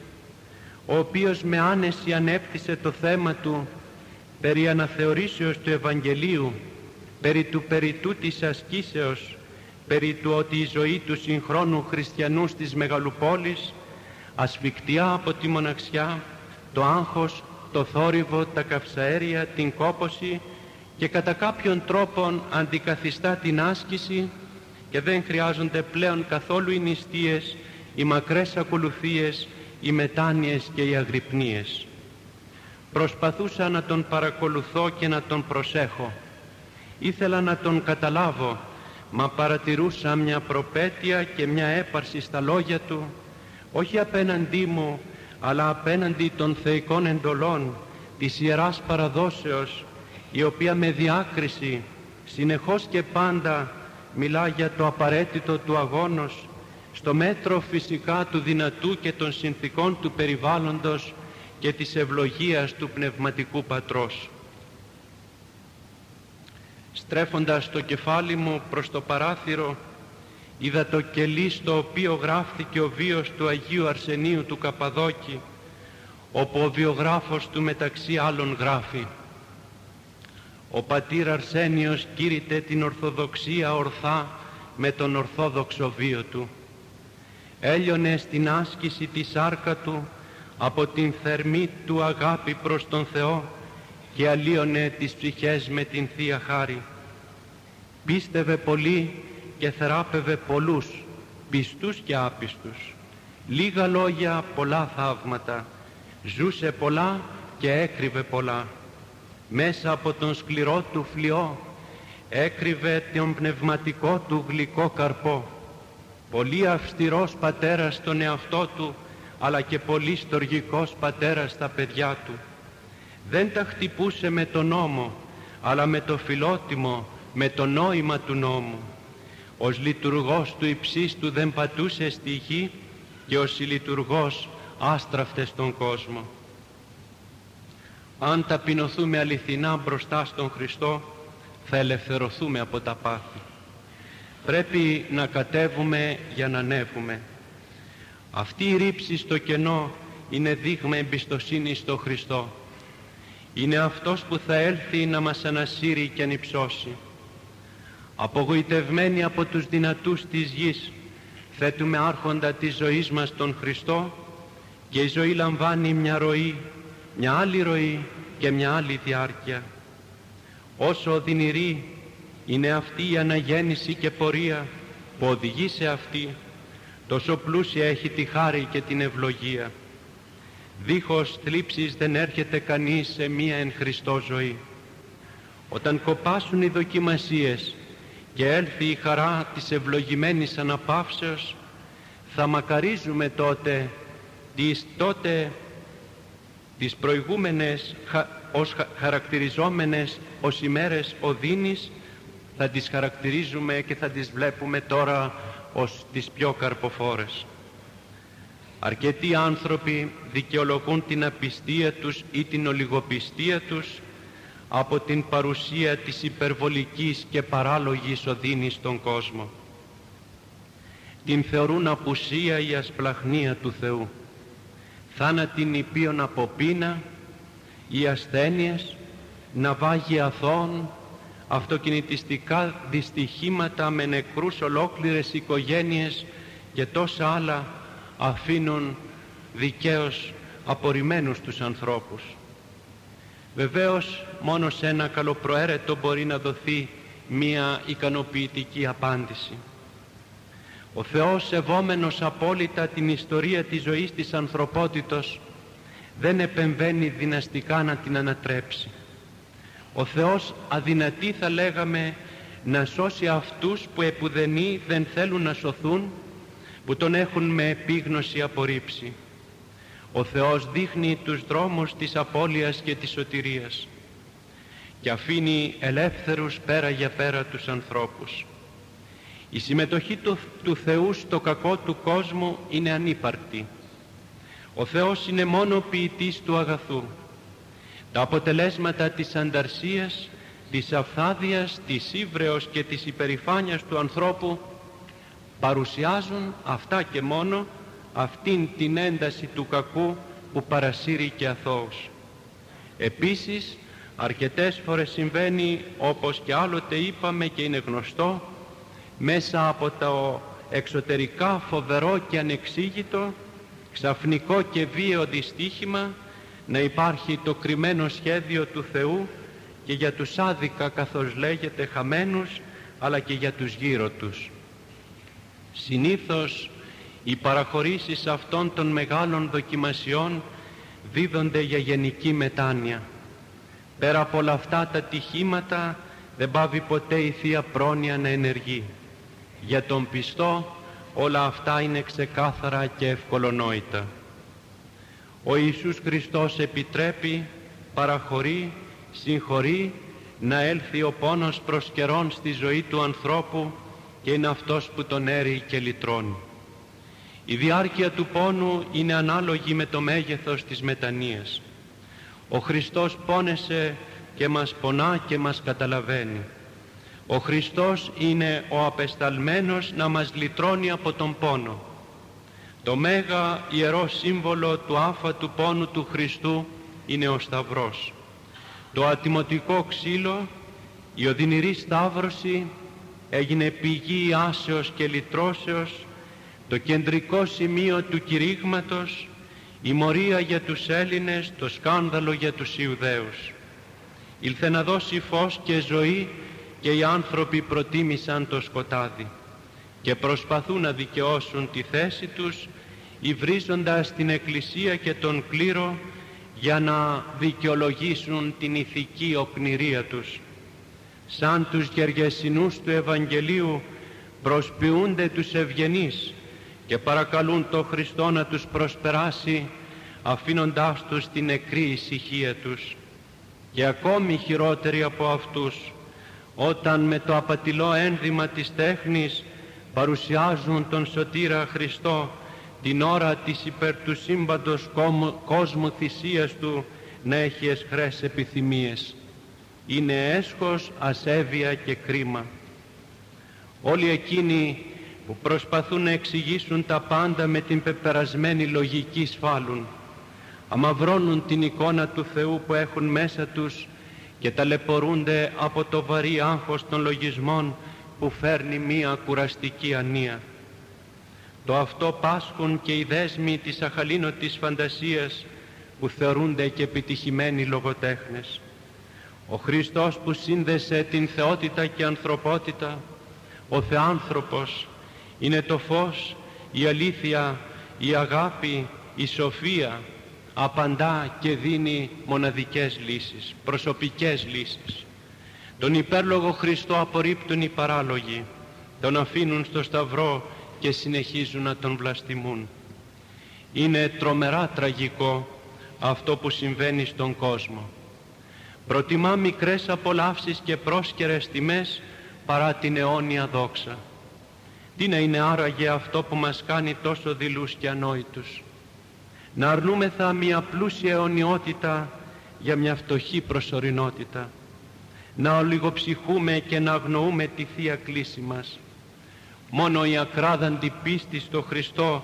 ο οποίος με άνεση ανέπτυσε το θέμα του περί αναθεωρήσεως του Ευαγγελίου, περί του περιτού της ασκήσεως, περί του ότι η ζωή του συγχρόνου χριστιανού της μεγαλοπόλης ασφικτιά από τη μοναξιά, το άγχος, το θόρυβο, τα καυσαέρια, την κόποση και κατά κάποιον τρόπον αντικαθιστά την άσκηση και δεν χρειάζονται πλέον καθόλου οι νηστείες, οι μακρές ακολουθίες, οι μετάνοιες και οι αγρυπνίες. Προσπαθούσα να τον παρακολουθώ και να τον προσέχω. Ήθελα να τον καταλάβω, μα παρατηρούσα μια προπέτεια και μια έπαρση στα λόγια του, όχι απέναντί μου, αλλά απέναντι των θεϊκών εντολών της Ιεράς Παραδόσεως, η οποία με διάκριση συνεχώς και πάντα μιλά για το απαραίτητο του αγώνος, στο μέτρο φυσικά του δυνατού και των συνθήκων του περιβάλλοντος και της ευλογίας του Πνευματικού Πατρός. Στρέφοντας το κεφάλι μου προς το παράθυρο, είδα το κελί στο οποίο γράφτηκε ο βίος του Αγίου Αρσενίου του Καπαδόκη, όπου ο βιογράφος του μεταξύ άλλων γράφει «Ο πατήρ Αρσένιος κήρυτε την Ορθοδοξία ορθά με τον Ορθόδοξο βίο του. Έλειωνε στην άσκηση της σάρκα του από την θερμή του αγάπη προς τον Θεό και αλλίωνε τις ψυχές με την Θεία Χάρη. Πίστευε πολύ και θεράπευε πολλούς, πιστούς και άπιστους Λίγα λόγια, πολλά θαύματα. Ζούσε πολλά και έκρυβε πολλά. Μέσα από τον σκληρό του φλοιό έκρυβε τον πνευματικό του γλυκό καρπό. Πολύ αυστηρός πατέρας στον εαυτό του, αλλά και πολύ στοργικός πατέρας στα παιδιά του. Δεν τα χτυπούσε με τον νόμο, αλλά με το φιλότιμο, με το νόημα του νόμου. Ως λειτουργός του υψίστου δεν πατούσε στη γη και ως λειτουργός άστραφτε στον κόσμο. Αν ταπεινωθούμε αληθινά μπροστά στον Χριστό, θα ελευθερωθούμε από τα πάθη. Πρέπει να κατέβουμε για να ανέβουμε. Αυτή η ρήψη στο κενό είναι δείγμα εμπιστοσύνης στο Χριστό. Είναι Αυτός που θα έλθει να μας ανασύρει και ανυψώσει. Απογοητευμένοι από τους δυνατούς της γης, θέτουμε άρχοντα της ζωής μας τον Χριστό και η ζωή λαμβάνει μια ροή, μια άλλη ροή και μια άλλη διάρκεια. Όσο οδυνηρή είναι αυτή η αναγέννηση και πορεία που οδηγεί σε αυτή, τόσο πλούσια έχει τη χάρη και την ευλογία. Δίχως θλίψεις δεν έρχεται κανείς σε μία εν Χριστώ ζωή. Όταν κοπάσουν οι δοκιμασίες και έλθει η χαρά της ευλογημένης αναπαύσεως, θα μακαρίζουμε τότε τις τότε τις προηγούμενες ως χαρακτηριζόμενες ως ημέρες οδύνης. Θα τις χαρακτηρίζουμε και θα τις βλέπουμε τώρα ως τις πιο καρποφόρες. Αρκετοί άνθρωποι δικαιολογούν την απιστία τους ή την ολιγοπιστία τους από την παρουσία της υπερβολικής και παράλογης οδύνης στον κόσμο. Την θεωρούν απουσία ή ασπλαχνία του Θεού. Θάνατην υπείων από πείνα ή ασθένειες, ναυάγοι αθώων, αυτοκινητιστικά δυστυχήματα με νεκρούς ολόκληρες οικογένειες και τόσα άλλα αφήνουν δικαίως απορριμμένους τους ανθρώπους. Βεβαίως μόνο σε ένα καλοπροαίρετο μπορεί να δοθεί μία ικανοποιητική απάντηση. Ο Θεός σεβόμενος απόλυτα την ιστορία της ζωής της ανθρωπότητος δεν επεμβαίνει δυναστικά να την ανατρέψει. Ο Θεός αδυνατή θα λέγαμε να σώσει αυτούς που επουδενή δεν θέλουν να σωθούν που τον έχουν με επίγνωση απορρίψει. Ο Θεός δείχνει τους δρόμους της απώλειας και της σωτηρίας και αφήνει ελεύθερους πέρα για πέρα τους ανθρώπους. Η συμμετοχή του, του Θεού στο κακό του κόσμου είναι ανύπαρκτη. Ο Θεός είναι μόνο ποιητής του αγαθού. Τα αποτελέσματα της ανταρσίας, της αφθάδειας, της ύβρεως και της υπερηφάνειας του ανθρώπου παρουσιάζουν αυτά και μόνο αυτήν την ένταση του κακού που παρασύρει και αθώους. Επίσης αρκετές φορές συμβαίνει όπως και άλλοτε είπαμε και είναι γνωστό μέσα από το εξωτερικά φοβερό και ανεξήγητο ξαφνικό και βίαιο δυστύχημα να υπάρχει το κρυμμένο σχέδιο του Θεού και για τους άδικα καθώς λέγεται χαμένους αλλά και για τους γύρω τους. Συνήθως οι παραχωρήσεις αυτών των μεγάλων δοκιμασιών δίδονται για γενική μετάνοια. Πέρα από όλα αυτά τα τυχήματα δεν πάβει ποτέ η Θεία Πρόνοια να ενεργεί. Για τον πιστό όλα αυτά είναι ξεκάθαρα και ευκολονόητα. Ο Ιησούς Χριστός επιτρέπει, παραχωρεί, συγχωρεί να έλθει ο πόνος προς καιρόν στη ζωή του ανθρώπου και είναι αυτός που τον έρει και λυτρώνει. Η διάρκεια του πόνου είναι ανάλογη με το μέγεθος της μετανοίας. Ο Χριστός πόνεσε και μας πονά και μας καταλαβαίνει. Ο Χριστός είναι ο απεσταλμένος να μας λυτρώνει από τον πόνο. Το μέγα ιερό σύμβολο του άφατου πόνου του Χριστού είναι ο Σταυρός. Το ατιμωτικό ξύλο, η οδυνηρή σταύρωση έγινε πηγή άσεως και λυτρώσεως, το κεντρικό σημείο του κηρύγματος, η μορία για τους Έλληνες, το σκάνδαλο για τους Ιουδαίους. Ήλθε να δώσει φως και ζωή και οι άνθρωποι προτίμησαν το σκοτάδι και προσπαθούν να δικαιώσουν τη θέση τους υβρίζοντας την Εκκλησία και τον κλήρο για να δικαιολογήσουν την ηθική οκνηρία τους. Σαν τους γεργεσινούς του Ευαγγελίου προσποιούνται τους ευγενείς και παρακαλούν το Χριστό να τους προσπεράσει αφήνοντάς τους την νεκρή ησυχία τους. Και ακόμη χειρότεροι από αυτούς όταν με το απατηλό ένδυμα της τέχνης παρουσιάζουν τον Σωτήρα Χριστό την ώρα της υπέρ του σύμπαντος κόσμου θυσίας Του να έχει εσχρές επιθυμίες. Είναι έσχος, ασέβεια και κρίμα. Όλοι εκείνοι που προσπαθούν να εξηγήσουν τα πάντα με την πεπερασμένη λογική σφάλουν. Αμαυρώνουν την εικόνα του Θεού που έχουν μέσα τους και ταλαιπωρούνται από το βαρύ άγχος των λογισμών που φέρνει μία κουραστική ανία. Το αυτό πάσχουν και οι δέσμοι της αχαλήνωτης φαντασίας που θεωρούνται και επιτυχημένοι λογοτέχνες. Ο Χριστός που σύνδεσε την θεότητα και ανθρωπότητα, ο Θεάνθρωπος, είναι το φως, η αλήθεια, η αγάπη, η σοφία, απαντά και δίνει μοναδικές λύσεις, προσωπικές λύσεις. Τον υπέρλογο Χριστό απορρίπτουν οι παράλογοι, τον αφήνουν στο σταυρό και συνεχίζουν να τον βλαστημούν. Είναι τρομερά τραγικό αυτό που συμβαίνει στον κόσμο. Προτιμά μικρές απολαύσεις και πρόσκαιρες τιμές παρά την αιώνια δόξα. Τι να είναι άραγε αυτό που μας κάνει τόσο δειλούς και ανόητους. Να αρνούμεθα μια πλούσια αιωνιότητα για μια φτωχή προσωρινότητα. Να ολιγοψυχούμε και να αγνοούμε τη Θεία Κλίση μας Μόνο η ακράδαντη πίστη στο Χριστό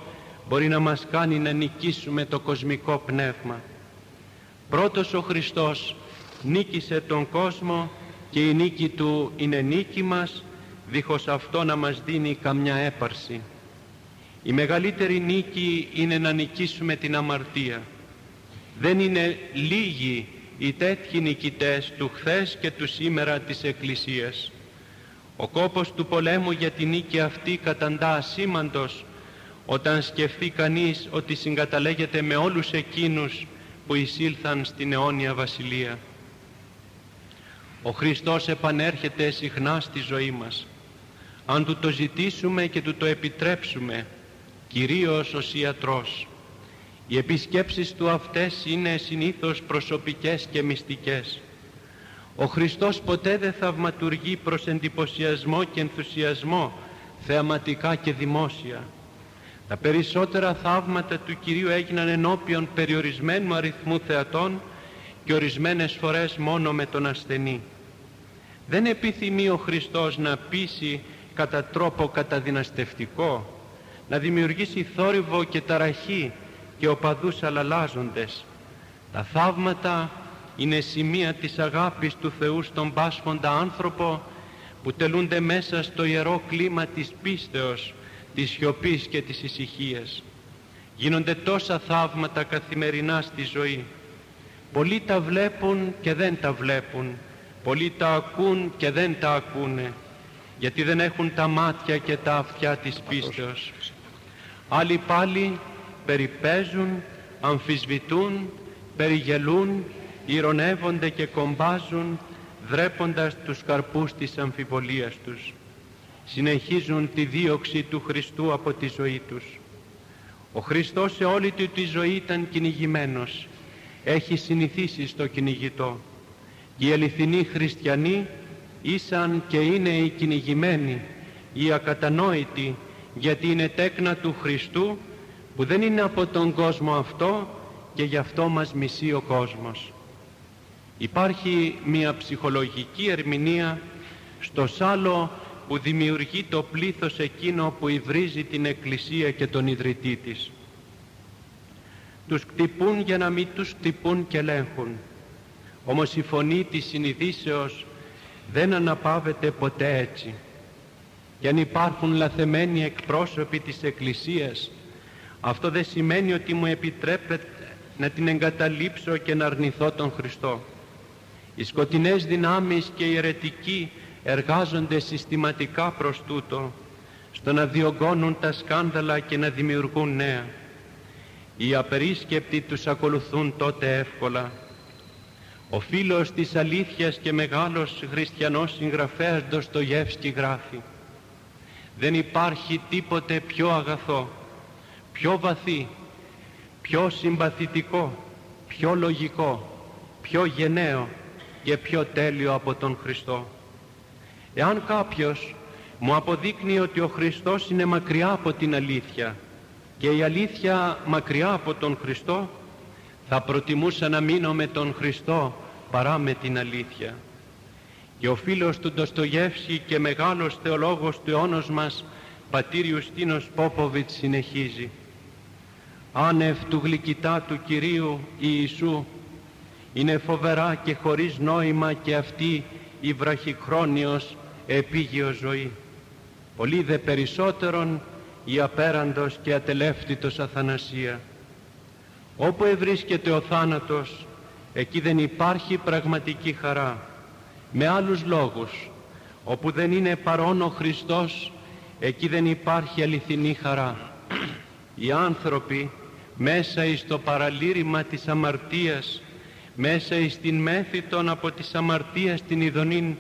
μπορεί να μας κάνει να νικήσουμε το κοσμικό πνεύμα. Πρώτος ο Χριστός νίκησε τον κόσμο και η νίκη Του είναι νίκη μας δίχως αυτό να μας δίνει καμιά έπαρση. Η μεγαλύτερη νίκη είναι να νικήσουμε την αμαρτία. Δεν είναι λίγοι οι τέτοιοι νικητές του χθες και του σήμερα της Εκκλησίας. Ο κόπος του πολέμου για την νίκη αυτή καταντά ασήμαντος όταν σκεφτεί κανείς ότι συγκαταλέγεται με όλους εκείνους που εισήλθαν στην αιώνια βασιλεία. Ο Χριστός επανέρχεται συχνά στη ζωή μας. Αν του το ζητήσουμε και του το επιτρέψουμε, κυρίως ως ιατρός. Οι επισκέψεις του αυτές είναι συνήθως προσωπικές και μυστικές. Ο Χριστός ποτέ δεν θαυματουργεί προς εντυπωσιασμό και ενθουσιασμό θεαματικά και δημόσια. Τα περισσότερα θαύματα του Κυρίου έγιναν ενώπιον περιορισμένου αριθμού θεατών και ορισμένες φορές μόνο με τον ασθενή. Δεν επιθυμεί ο Χριστός να πείσει κατά τρόπο καταδυναστευτικό, να δημιουργήσει θόρυβο και ταραχή και οπαδούς αλλαλάζοντες. Τα θαύματα είναι σημεία της αγάπης του Θεού στον πάσχοντα άνθρωπο που τελούνται μέσα στο ιερό κλίμα της πίστεως, της σιωπής και της ησυχίας. Γίνονται τόσα θαύματα καθημερινά στη ζωή. Πολλοί τα βλέπουν και δεν τα βλέπουν. Πολλοί τα ακούν και δεν τα ακούνε. Γιατί δεν έχουν τα μάτια και τα αυτιά της πίστεως. Άλλοι πάλι περιπέζουν, αμφισβητούν, περιγελούν ηρωνεύονται και κομπάζουν δρέποντας τους καρπούς της αμφιβολίας τους. Συνεχίζουν τη δίωξη του Χριστού από τη ζωή τους. Ο Χριστός σε όλη του τη ζωή ήταν κυνηγημένος. Έχει συνηθίσει στο κυνηγητό. Οι αληθινοί χριστιανοί ήσαν και είναι οι κυνηγημένοι, οι ακατανόητοι, γιατί είναι τέκνα του Χριστού που δεν είναι από τον κόσμο αυτό και γι' αυτό μας μισεί ο κόσμος. Υπάρχει μια ψυχολογική ερμηνεία στο σάλο που δημιουργεί το πλήθος εκείνο που υβρίζει την Εκκλησία και τον ιδρυτή της. Τους κτυπούν για να μην τους κτυπούν και ελέγχουν. Όμως η φωνή της συνειδήσεως δεν αναπαύεται ποτέ έτσι. Και αν υπάρχουν λαθεμένοι εκπρόσωποι της Εκκλησίας, αυτό δεν σημαίνει ότι μου επιτρέπεται να την εγκαταλείψω και να αρνηθώ τον Χριστό. Οι σκοτεινές δυνάμεις και οι αιρετικοί εργάζονται συστηματικά προς τούτο, στο να διωγγώνουν τα σκάνδαλα και να δημιουργούν νέα. Οι απερίσκεπτοι τους ακολουθούν τότε εύκολα. Ο φίλος της αλήθειας και μεγάλος χριστιανός συγγραφέας Ντοστογεύσκη γράφει «Δεν υπάρχει τίποτε πιο αγαθό, πιο βαθύ, πιο συμπαθητικό, πιο λογικό, πιο γενναίο και πιο τέλειο από τον Χριστό. Εάν κάποιος μου αποδείκνει ότι ο Χριστός είναι μακριά από την αλήθεια και η αλήθεια μακριά από τον Χριστό, θα προτιμούσα να μείνω με τον Χριστό παρά με την αλήθεια. Και ο φίλος του Ντοστογεύσκη και μεγάλος θεολόγος του αιώνος μας, πατήρ Ιουστίνος Πόποβιτς συνεχίζει άνευ του γλυκητά του Κυρίου Ιησού είναι φοβερά και χωρίς νόημα και αυτή η βραχυχρόνιος επίγειο ζωή. Πολύ δε περισσότερον η απέραντος και ατελεύτητος αθανασία. Όπου ευρίσκεται ο θάνατος, εκεί δεν υπάρχει πραγματική χαρά. Με άλλους λόγους, όπου δεν είναι παρόν ο Χριστός, εκεί δεν υπάρχει αληθινή χαρά. Οι άνθρωποι μέσα εις το παραλήρημα της αμαρτίας, μέσα εις την μέθητον από της αμαρτίας την ειδονήν,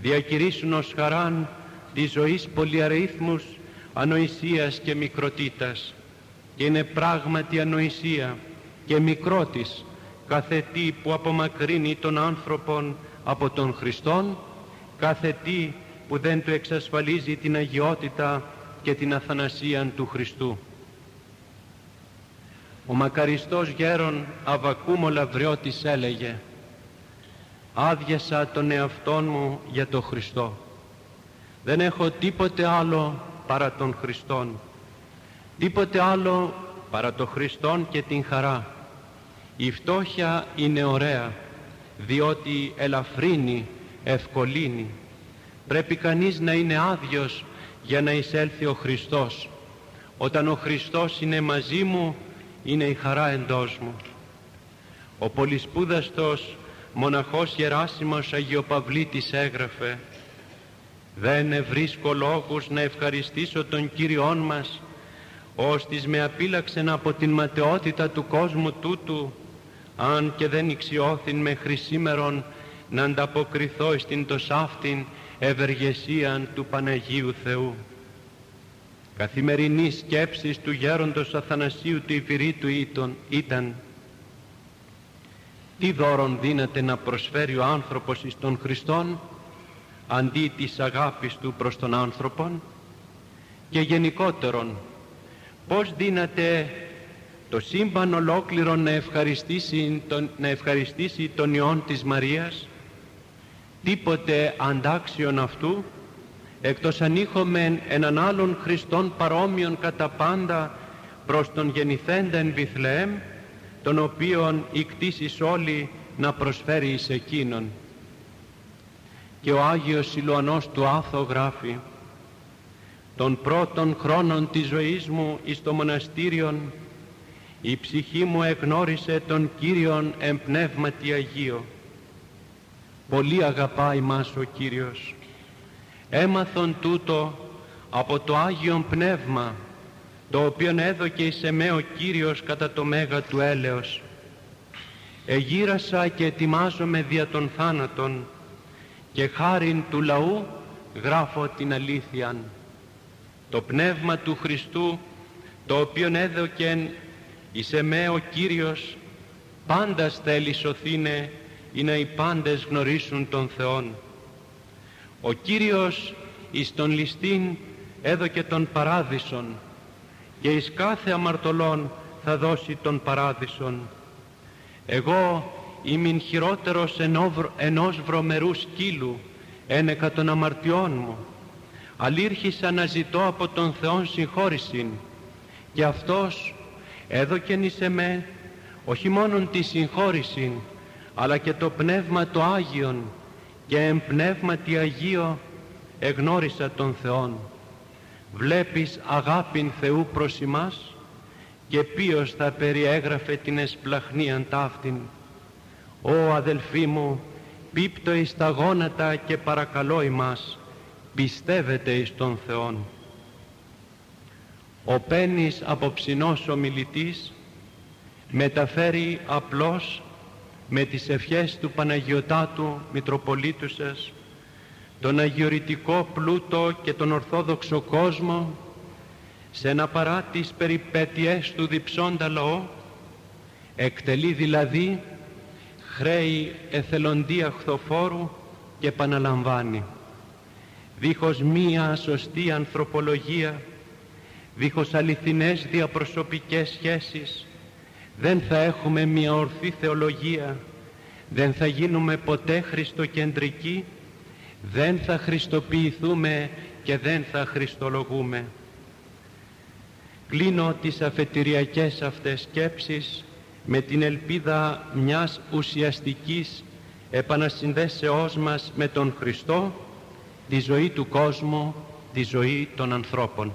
διακηρύσουν ως χαράν της ζωής πολυαριθμούς ανοησίας και μικροτήτας. Και είναι πράγματι ανοησία και μικρότης κάθε τι που απομακρύνει τον άνθρωπον από τον Χριστόν, κάθε τι που δεν του εξασφαλίζει την αγιότητα και την αθανασία του Χριστού. Ο μακαριστός γέρον Αβακούμο Λαβριώτης έλεγε «Άδειασα τον εαυτόν μου για τον Χριστό. Δεν έχω τίποτε άλλο παρά τον Χριστόν. Τίποτε άλλο παρά τον Χριστόν και την χαρά. Η φτώχεια είναι ωραία, διότι ελαφρύνει, ευκολύνει. Πρέπει κανείς να είναι άδειος για να εισέλθει ο Χριστός. Όταν ο Χριστός είναι μαζί μου, είναι η χαρά εντός μου. Ο πολυσπούδαστος μοναχός Γεράσιμος Αγιοπαυλίτης έγραφε «Δεν βρίσκω λόγους να ευχαριστήσω τον Κύριόν μας, ώστις με απίλαξεν από την ματαιότητα του κόσμου τούτου, αν και δεν ηξιώθην μέχρι σήμερον να ανταποκριθώ στην τοσάφτην ευεργεσίαν του Παναγίου Θεού» καθημερινή σκέψης του γέροντος Αθανασίου του Ιφυρίτου ήταν τι δώρον δύναται να προσφέρει ο άνθρωπος εις τον Χριστόν αντί της αγάπης του προς τον άνθρωπον και γενικότερον πώς δύναται το σύμπαν ολόκληρο να ευχαριστήσει τον, να ευχαριστήσει τον Υιόν της Μαρίας; Τίποτε αντάξιον αυτού εκτός αν είχομεν έναν άλλον Χριστόν παρόμοιον κατά πάντα προς τον γεννηθέντα Βιθλεέμ τον οποίον οι κτήσεις όλοι να προσφέρει εις εκείνον. Και ο Άγιος Σιλουανός του Άθο γράφει «Των πρώτων χρόνων της ζωής μου εις το μοναστήριον η ψυχή μου εγνώρισε τον Κύριον εμπνεύματι Αγίο. Πολύ αγαπάει μας ο Κύριος έμαθον τούτο από το Άγιον Πνεύμα το οποίο έδωκε εις εμέ ο Κύριος κατά το μέγα του έλεος. Εγύρασα και ετοιμάζομαι δια των θάνατων και χάριν του λαού γράφω την αλήθεια. Το Πνεύμα του Χριστού το οποίο έδωκεν εις εμέ ο Κύριος πάντα θέλει σωθήνε ή να οι πάντες γνωρίσουν τον Θεόν. Ο Κύριος εις τον ληστήν έδωκε τον παράδεισον και εις κάθε αμαρτωλόν θα δώσει τον παράδεισον. Εγώ ήμουν χειρότερος ενός βρωμερού σκύλου ένεκα των αμαρτιών μου. Αλήρχισα να ζητώ από τον Θεόν συγχώρησιν και Αυτός έδωκεν εις εμέ όχι μόνον τη συγχώρησιν αλλά και το Πνεύμα το Άγιον και εμπνεύματι Αγίο εγνώρισα τον Θεόν. Βλέπεις αγάπην Θεού προς εμάς και ποιος θα περιέγραφε την εσπλαχνίαν ταύτην. Ω αδελφοί μου, πίπτω εις τα γόνατα και παρακαλώ ημάς, πιστεύετε εις τον Θεόν. Ο Πένης απόψινός ομιλητής μεταφέρει απλώς με τις ευχές του Παναγιωτάτου Μητροπολίτου σας τον αγιορητικό πλούτο και τον ορθόδοξο κόσμο σε ένα παρά τις περιπέτειές του διψώντα λαό εκτελεί δηλαδή χρέη εθελοντία χθοφόρου και επαναλαμβάνει δίχως μία σωστή ανθρωπολογία δίχως αληθινές διαπροσωπικές σχέσεις. Δεν θα έχουμε μία ορθή θεολογία δεν θα γίνουμε ποτέ χριστοκεντρικοί δεν θα χριστοποιηθούμε και δεν θα χριστολογούμε. Κλείνω τις αφετηριακές αυτές σκέψεις με την ελπίδα μιας ουσιαστικής επανασυνδέσεώς μας με τον Χριστό, τη ζωή του κόσμου, τη ζωή των ανθρώπων.